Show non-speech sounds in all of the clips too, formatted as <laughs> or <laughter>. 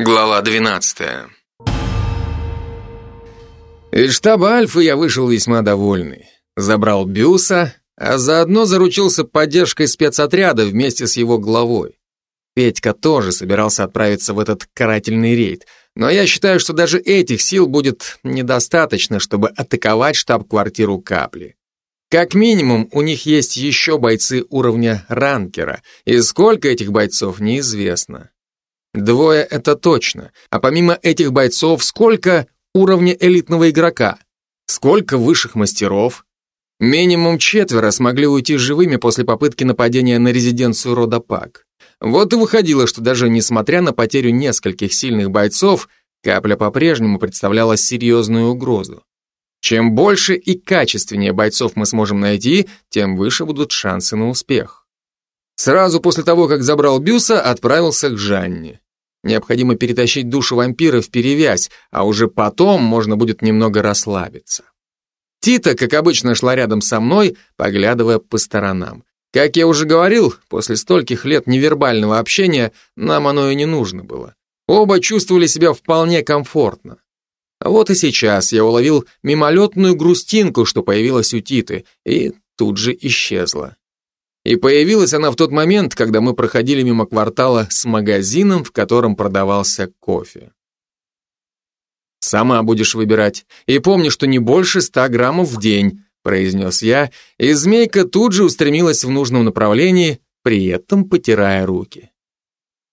Глава 12. Из штаба Альфы я вышел весьма довольный. Забрал Бюса, а заодно заручился поддержкой спецотряда вместе с его главой. Петька тоже собирался отправиться в этот карательный рейд, но я считаю, что даже этих сил будет недостаточно, чтобы атаковать штаб-квартиру Капли. Как минимум, у них есть еще бойцы уровня ранкера, и сколько этих бойцов, неизвестно. Двое — это точно, а помимо этих бойцов, сколько уровня элитного игрока? Сколько высших мастеров? Минимум четверо смогли уйти живыми после попытки нападения на резиденцию рода Пак. Вот и выходило, что даже несмотря на потерю нескольких сильных бойцов, капля по-прежнему представляла серьезную угрозу. Чем больше и качественнее бойцов мы сможем найти, тем выше будут шансы на успех. Сразу после того, как забрал Бюса, отправился к Жанне. Необходимо перетащить душу вампира в перевязь, а уже потом можно будет немного расслабиться. Тита, как обычно, шла рядом со мной, поглядывая по сторонам. Как я уже говорил, после стольких лет невербального общения нам оно и не нужно было. Оба чувствовали себя вполне комфортно. Вот и сейчас я уловил мимолетную грустинку, что появилась у Титы, и тут же исчезла. И появилась она в тот момент, когда мы проходили мимо квартала с магазином, в котором продавался кофе. «Сама будешь выбирать. И помни, что не больше ста граммов в день», произнес я, и змейка тут же устремилась в нужном направлении, при этом потирая руки.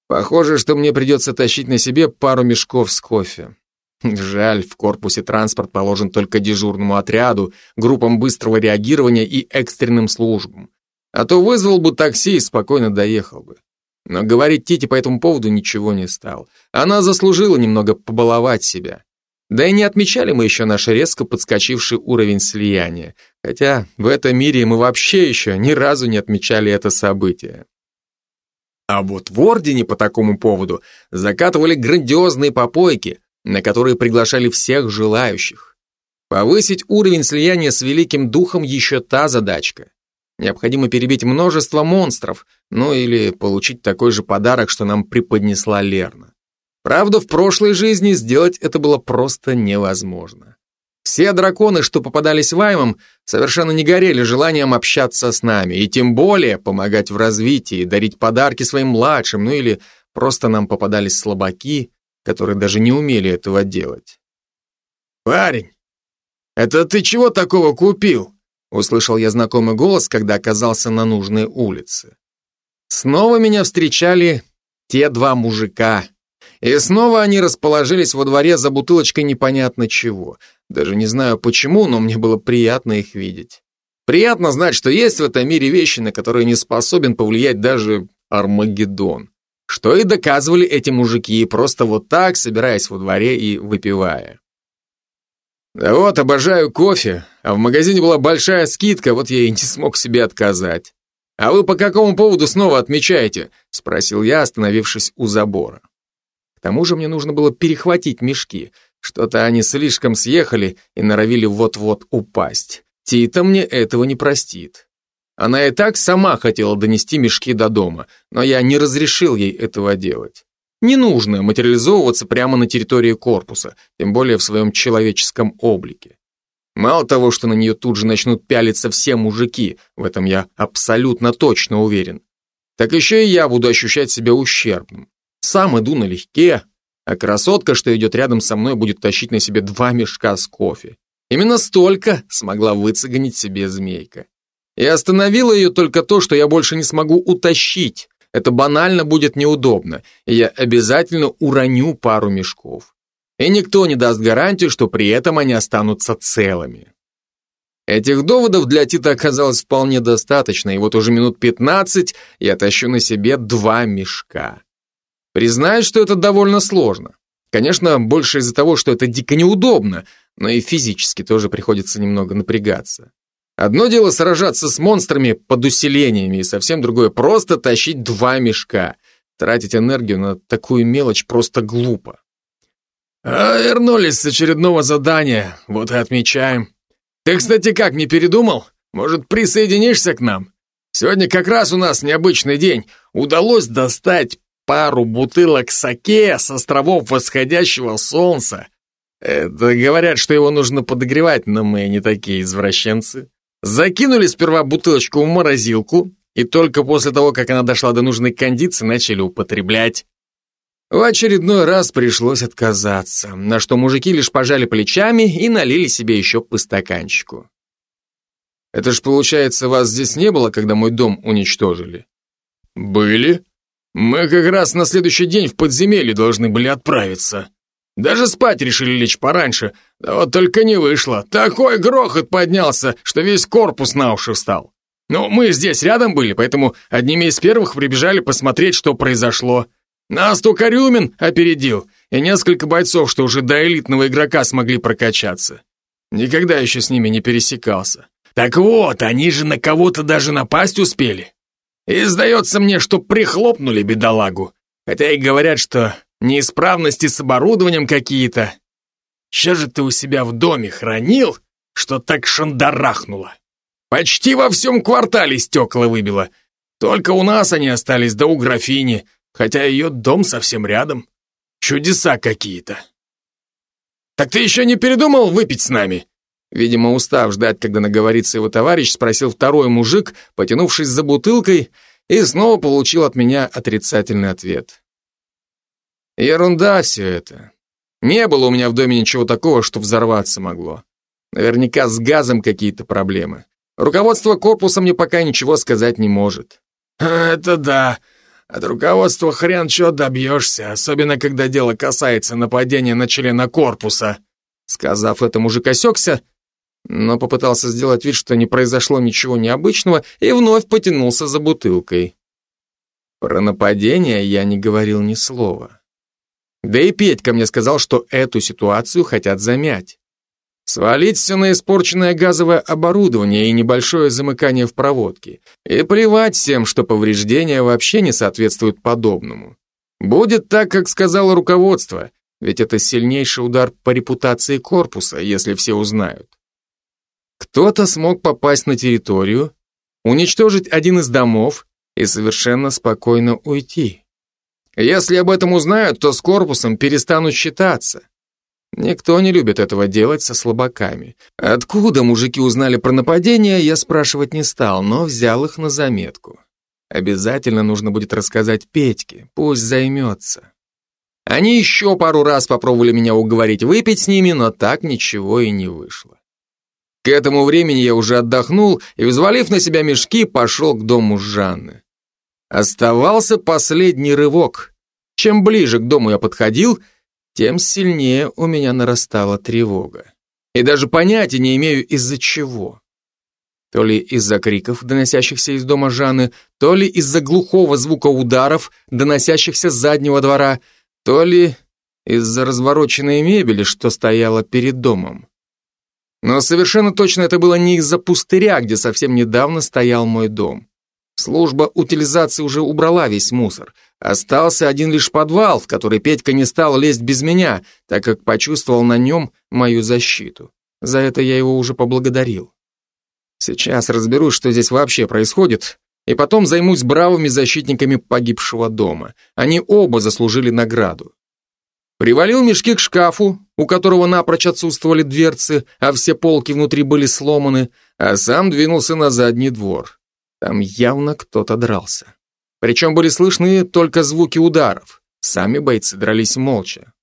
Похоже, что мне придется тащить на себе пару мешков с кофе. Жаль, в корпусе транспорт положен только дежурному отряду, группам быстрого реагирования и экстренным службам. А то вызвал бы такси и спокойно доехал бы. Но говорить Тите по этому поводу ничего не стал. Она заслужила немного побаловать себя. Да и не отмечали мы еще наш резко подскочивший уровень слияния. Хотя в этом мире мы вообще еще ни разу не отмечали это событие. А вот в Ордене по такому поводу закатывали грандиозные попойки, на которые приглашали всех желающих. Повысить уровень слияния с Великим Духом еще та задачка. Необходимо перебить множество монстров, ну или получить такой же подарок, что нам преподнесла Лерна. Правда, в прошлой жизни сделать это было просто невозможно. Все драконы, что попадались Ваймам, совершенно не горели желанием общаться с нами, и тем более помогать в развитии, дарить подарки своим младшим, ну или просто нам попадались слабаки, которые даже не умели этого делать. «Парень, это ты чего такого купил?» Услышал я знакомый голос, когда оказался на нужной улице. Снова меня встречали те два мужика. И снова они расположились во дворе за бутылочкой непонятно чего. Даже не знаю почему, но мне было приятно их видеть. Приятно знать, что есть в этом мире вещи, на которые не способен повлиять даже Армагеддон. Что и доказывали эти мужики, просто вот так, собираясь во дворе и выпивая. Да вот, обожаю кофе, а в магазине была большая скидка, вот я и не смог себе отказать. А вы по какому поводу снова отмечаете? Спросил я, остановившись у забора. К тому же мне нужно было перехватить мешки. Что-то они слишком съехали и норовили вот-вот упасть. Тита мне этого не простит. Она и так сама хотела донести мешки до дома, но я не разрешил ей этого делать. Не нужно материализовываться прямо на территории корпуса, тем более в своем человеческом облике. Мало того, что на нее тут же начнут пялиться все мужики, в этом я абсолютно точно уверен, так еще и я буду ощущать себя ущербным. Сам иду налегке, а красотка, что идет рядом со мной, будет тащить на себе два мешка с кофе. Именно столько смогла выцегонить себе змейка. И остановило ее только то, что я больше не смогу утащить, это банально будет неудобно, и я обязательно уроню пару мешков. И никто не даст гарантию, что при этом они останутся целыми. Этих доводов для Тита оказалось вполне достаточно, и вот уже минут 15 я тащу на себе два мешка. Признаюсь, что это довольно сложно. Конечно, больше из-за того, что это дико неудобно, но и физически тоже приходится немного напрягаться. Одно дело сражаться с монстрами под усилениями, и совсем другое просто тащить два мешка. Тратить энергию на такую мелочь просто глупо. А вернулись с очередного задания, вот и отмечаем. Ты, кстати, как, не передумал? Может, присоединишься к нам? Сегодня как раз у нас необычный день. Удалось достать пару бутылок саке с островов восходящего солнца. Это говорят, что его нужно подогревать, но мы не такие извращенцы. Закинули сперва бутылочку в морозилку, и только после того, как она дошла до нужной кондиции, начали употреблять. В очередной раз пришлось отказаться, на что мужики лишь пожали плечами и налили себе еще по стаканчику. Это ж получается, вас здесь не было, когда мой дом уничтожили? Были. Мы как раз на следующий день в подземелье должны были отправиться. Даже спать решили лечь пораньше, да вот только не вышло. Такой грохот поднялся, что весь корпус на уши встал. Ну, мы здесь рядом были, поэтому одними из первых прибежали посмотреть, что произошло. Нас Тукарюмин опередил, и несколько бойцов, что уже до элитного игрока смогли прокачаться. Никогда еще с ними не пересекался. Так вот, они же на кого-то даже напасть успели. И сдается мне, что прихлопнули бедолагу. Хотя и говорят, что неисправности с оборудованием какие-то. Что же ты у себя в доме хранил, что так шандарахнуло? Почти во всем квартале стекла выбило. Только у нас они остались, да у графини, хотя ее дом совсем рядом. Чудеса какие-то. Так ты еще не передумал выпить с нами? Видимо, устав ждать, когда наговорится его товарищ, спросил второй мужик, потянувшись за бутылкой, и снова получил от меня отрицательный ответ. Ерунда все это. Не было у меня в доме ничего такого, что взорваться могло. Наверняка с газом какие-то проблемы. Руководство корпуса мне пока ничего сказать не может. <laughs> Это да. От руководства хрен чего добьешься, особенно когда дело касается нападения на члена корпуса. Сказав это, мужик осекся, но попытался сделать вид, что не произошло ничего необычного, и вновь потянулся за бутылкой. Про нападение я не говорил ни слова. Да и Петька мне сказал, что эту ситуацию хотят замять. Свалить все на испорченное газовое оборудование и небольшое замыкание в проводке. И плевать всем, что повреждения вообще не соответствуют подобному. Будет так, как сказало руководство, ведь это сильнейший удар по репутации корпуса, если все узнают. Кто-то смог попасть на территорию, уничтожить один из домов и совершенно спокойно уйти. Если об этом узнают, то с корпусом перестанут считаться. Никто не любит этого делать со слабаками. Откуда мужики узнали про нападение, я спрашивать не стал, но взял их на заметку. Обязательно нужно будет рассказать Петьке, пусть займется. Они еще пару раз попробовали меня уговорить выпить с ними, но так ничего и не вышло. К этому времени я уже отдохнул и, взвалив на себя мешки, пошел к дому Жанны. Оставался последний рывок. Чем ближе к дому я подходил, тем сильнее у меня нарастала тревога. И даже понятия не имею, из-за чего. То ли из-за криков, доносящихся из дома Жанны, то ли из-за глухого звука ударов, доносящихся с заднего двора, то ли из-за развороченной мебели, что стояла перед домом. Но совершенно точно это было не из-за пустыря, где совсем недавно стоял мой дом. Служба утилизации уже убрала весь мусор. Остался один лишь подвал, в который Петька не стал лезть без меня, так как почувствовал на нем мою защиту. За это я его уже поблагодарил. Сейчас разберусь, что здесь вообще происходит, и потом займусь бравыми защитниками погибшего дома. Они оба заслужили награду. Привалил мешки к шкафу, у которого напрочь отсутствовали дверцы, а все полки внутри были сломаны, а сам двинулся на задний двор. Там явно кто-то дрался. Причем были слышны только звуки ударов. Сами бойцы дрались молча.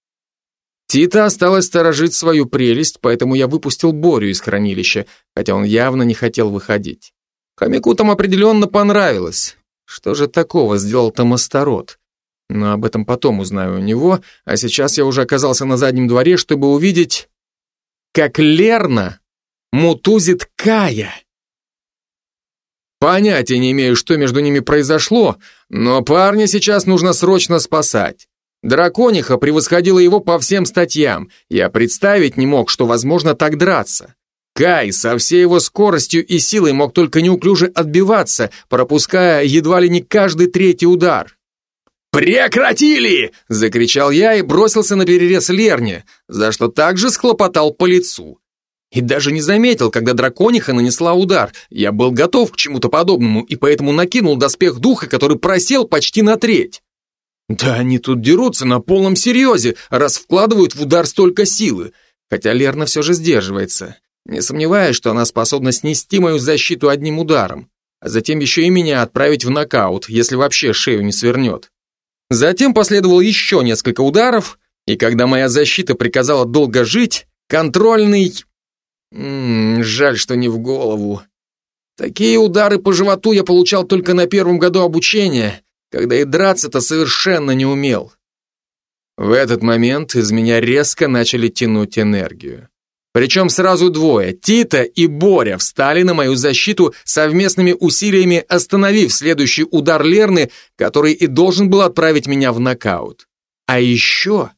Тита осталось сторожить свою прелесть, поэтому я выпустил Борю из хранилища, хотя он явно не хотел выходить. Хомяку там определенно понравилось. Что же такого сделал там Астарот? Но об этом потом узнаю у него, а сейчас я уже оказался на заднем дворе, чтобы увидеть, как Лерна мутузит Кая. Понятия не имею, что между ними произошло, но парня сейчас нужно срочно спасать. Дракониха превосходила его по всем статьям. Я представить не мог, что возможно так драться. Кай со всей его скоростью и силой мог только неуклюже отбиваться, пропуская едва ли не каждый третий удар. «Прекратили!» — закричал я и бросился на перерез Лерне, за что также схлопотал по лицу. И даже не заметил, когда дракониха нанесла удар. Я был готов к чему-то подобному и поэтому накинул доспех духа, который просел почти на треть. Да они тут дерутся на полном серьезе, раз вкладывают в удар столько силы. Хотя Лерна все же сдерживается. Не сомневаюсь, что она способна снести мою защиту одним ударом, а затем еще и меня отправить в нокаут, если вообще шею не свернет. Затем последовало еще несколько ударов, и когда моя защита приказала долго жить, контрольный... М -м, жаль, что не в голову. Такие удары по животу я получал только на первом году обучения, когда и драться-то совершенно не умел. В этот момент из меня резко начали тянуть энергию. Причем сразу двое, Тита и Боря, встали на мою защиту совместными усилиями, остановив следующий удар Лерны, который и должен был отправить меня в нокаут. А еще,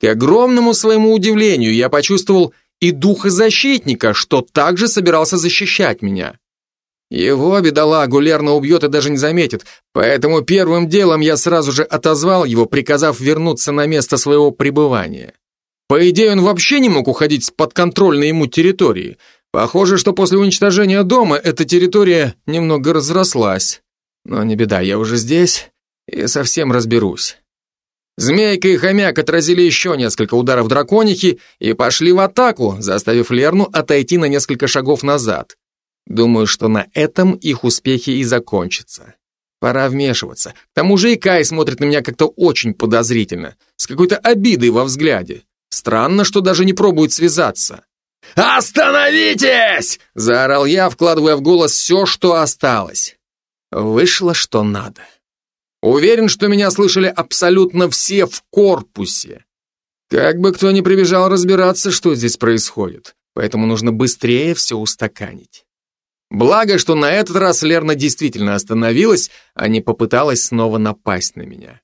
к огромному своему удивлению, я почувствовал и духа защитника, что также собирался защищать меня. Его, бедолагу, Лерна убьет и даже не заметит, поэтому первым делом я сразу же отозвал его, приказав вернуться на место своего пребывания. По идее, он вообще не мог уходить с подконтрольной ему территории. Похоже, что после уничтожения дома эта территория немного разрослась. Но не беда, я уже здесь и совсем разберусь. Змейка и хомяк отразили еще несколько ударов драконихи и пошли в атаку, заставив Лерну отойти на несколько шагов назад. Думаю, что на этом их успехи и закончатся. Пора вмешиваться. К тому же и Кай смотрит на меня как-то очень подозрительно, с какой-то обидой во взгляде. Странно, что даже не пробует связаться. «Остановитесь!» – заорал я, вкладывая в голос все, что осталось. Вышло, что надо. Уверен, что меня слышали абсолютно все в корпусе. Как бы кто ни прибежал разбираться, что здесь происходит, поэтому нужно быстрее все устаканить. Благо, что на этот раз Лерна действительно остановилась, а не попыталась снова напасть на меня.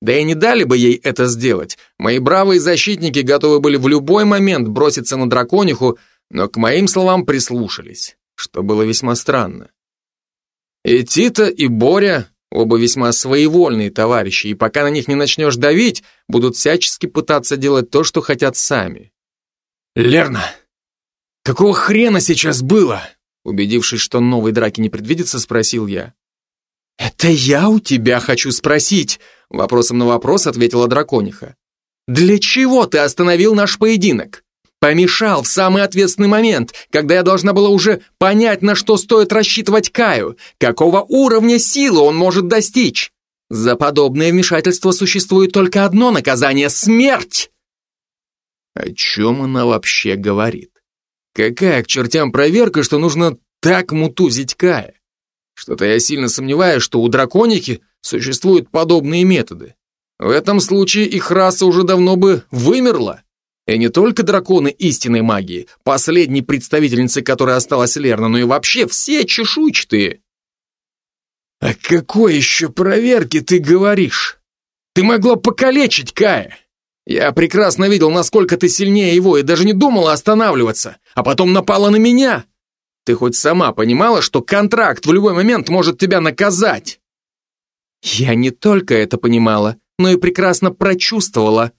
Да и не дали бы ей это сделать. Мои бравые защитники готовы были в любой момент броситься на дракониху, но к моим словам прислушались, что было весьма странно. И Тита, и Боря, оба весьма своевольные товарищи, и пока на них не начнешь давить, будут всячески пытаться делать то, что хотят сами. «Лерна, какого хрена сейчас было?» Убедившись, что новой драки не предвидится, спросил я. «Это я у тебя хочу спросить», — вопросом на вопрос ответила дракониха. «Для чего ты остановил наш поединок? Помешал в самый ответственный момент, когда я должна была уже понять, на что стоит рассчитывать Каю, какого уровня силы он может достичь. За подобное вмешательство существует только одно наказание — смерть!» О чем она вообще говорит? Какая к чертям проверка, что нужно так мутузить Кая? Что-то я сильно сомневаюсь, что у драконики существуют подобные методы. В этом случае их раса уже давно бы вымерла. И не только драконы истинной магии, последней представительницей которой осталась Лерна, но и вообще все чешуйчатые. О какой еще проверке ты говоришь? Ты могла покалечить Кая. Я прекрасно видел, насколько ты сильнее его, и даже не думала останавливаться, а потом напала на меня. Ты хоть сама понимала, что контракт в любой момент может тебя наказать? Я не только это понимала, но и прекрасно прочувствовала.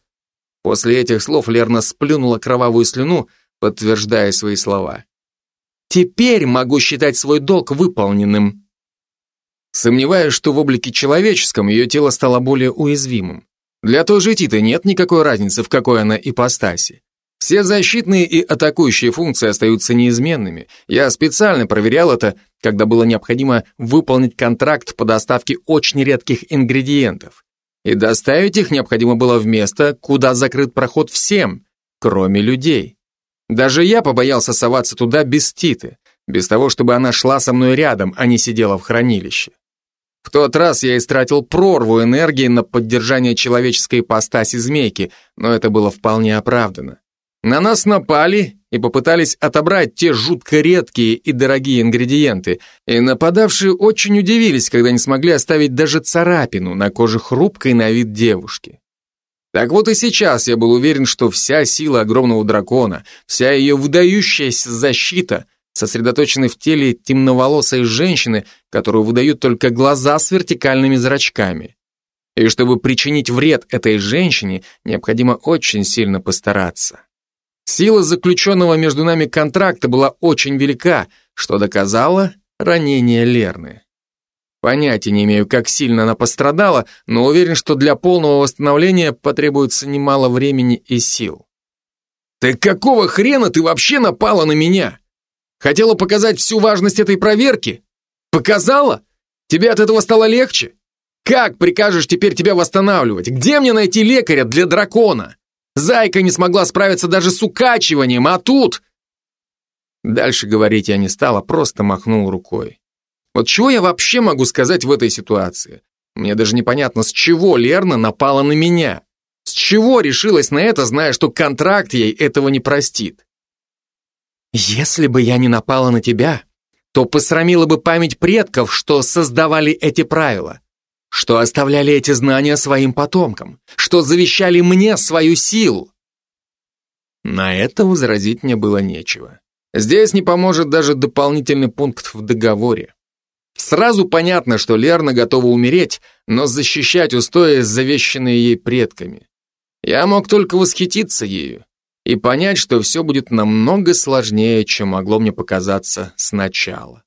После этих слов Лерна сплюнула кровавую слюну, подтверждая свои слова. Теперь могу считать свой долг выполненным. Сомневаюсь, что в облике человеческом ее тело стало более уязвимым. Для той же Титы нет никакой разницы, в какой она ипостаси. Все защитные и атакующие функции остаются неизменными. Я специально проверял это, когда было необходимо выполнить контракт по доставке очень редких ингредиентов. И доставить их необходимо было в место, куда закрыт проход всем, кроме людей. Даже я побоялся соваться туда без Титы, без того, чтобы она шла со мной рядом, а не сидела в хранилище. В тот раз я истратил прорву энергии на поддержание человеческой ипостаси змейки, но это было вполне оправдано. На нас напали и попытались отобрать те жутко редкие и дорогие ингредиенты, и нападавшие очень удивились, когда не смогли оставить даже царапину на коже хрупкой на вид девушки. Так вот и сейчас я был уверен, что вся сила огромного дракона, вся ее выдающаяся защита сосредоточены в теле темноволосой женщины, которую выдают только глаза с вертикальными зрачками. И чтобы причинить вред этой женщине, необходимо очень сильно постараться. Сила заключенного между нами контракта была очень велика, что доказало ранение Лерны. Понятия не имею, как сильно она пострадала, но уверен, что для полного восстановления потребуется немало времени и сил. «Так какого хрена ты вообще напала на меня? Хотела показать всю важность этой проверки? Показала? Тебе от этого стало легче? Как прикажешь теперь тебя восстанавливать? Где мне найти лекаря для дракона? Зайка не смогла справиться даже с укачиванием, а тут...» Дальше говорить я не стала, просто махнул рукой. Вот чего я вообще могу сказать в этой ситуации? Мне даже непонятно, с чего Лерна напала на меня. С чего решилась на это, зная, что контракт ей этого не простит? Если бы я не напала на тебя, то посрамила бы память предков, что создавали эти правила, что оставляли эти знания своим потомкам, что завещали мне свою силу. На это возразить мне было нечего. Здесь не поможет даже дополнительный пункт в договоре. Сразу понятно, что Лерна готова умереть, но защищать устои, завещанные ей предками. Я мог только восхититься ею и понять, что все будет намного сложнее, чем могло мне показаться сначала.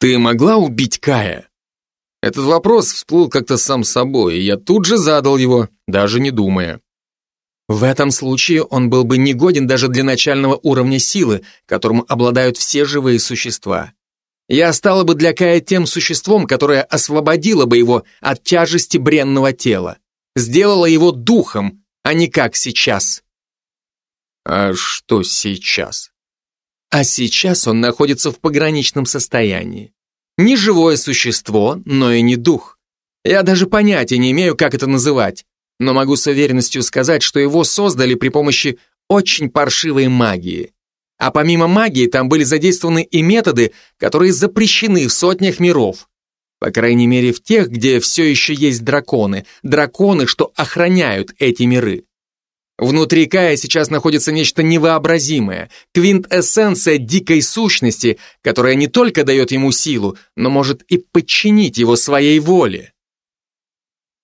«Ты могла убить Кая?» Этот вопрос всплыл как-то сам собой, и я тут же задал его, даже не думая. В этом случае он был бы негоден даже для начального уровня силы, которым обладают все живые существа. Я стала бы для Кая тем существом, которое освободило бы его от тяжести бренного тела, сделало его духом, а не как сейчас. А что сейчас? А сейчас он находится в пограничном состоянии. Не живое существо, но и не дух. Я даже понятия не имею, как это называть, но могу с уверенностью сказать, что его создали при помощи очень паршивой магии. А помимо магии там были задействованы и методы, которые запрещены в сотнях миров. По крайней мере в тех, где все еще есть драконы. Драконы, что охраняют эти миры. Внутри Кая сейчас находится нечто невообразимое, квинтэссенция дикой сущности, которая не только дает ему силу, но может и подчинить его своей воле.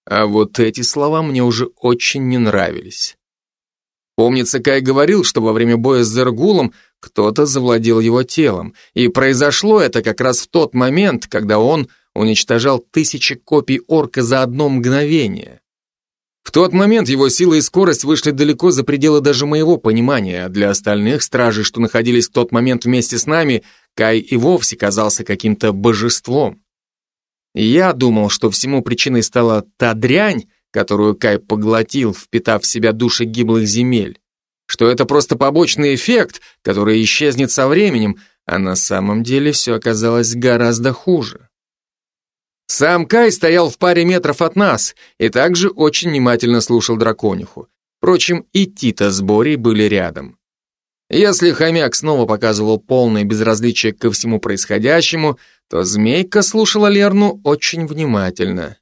А вот эти слова мне уже очень не нравились. Помнится, Кай говорил, что во время боя с Зергулом кто-то завладел его телом, и произошло это как раз в тот момент, когда он уничтожал тысячи копий орка за одно мгновение. В тот момент его сила и скорость вышли далеко за пределы даже моего понимания, а для остальных стражей, что находились в тот момент вместе с нами, Кай и вовсе казался каким-то божеством. Я думал, что всему причиной стала та дрянь, которую Кай поглотил, впитав в себя души гиблых земель, что это просто побочный эффект, который исчезнет со временем, а на самом деле все оказалось гораздо хуже. Сам Кай стоял в паре метров от нас и также очень внимательно слушал дракониху. Впрочем, и Тита с Борей были рядом. Если хомяк снова показывал полное безразличие ко всему происходящему, то змейка слушала Лерну очень внимательно.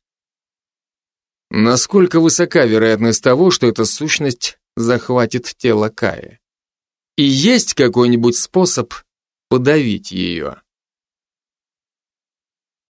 Насколько высока вероятность того, что эта сущность захватит тело Кая? И есть какой-нибудь способ подавить ее?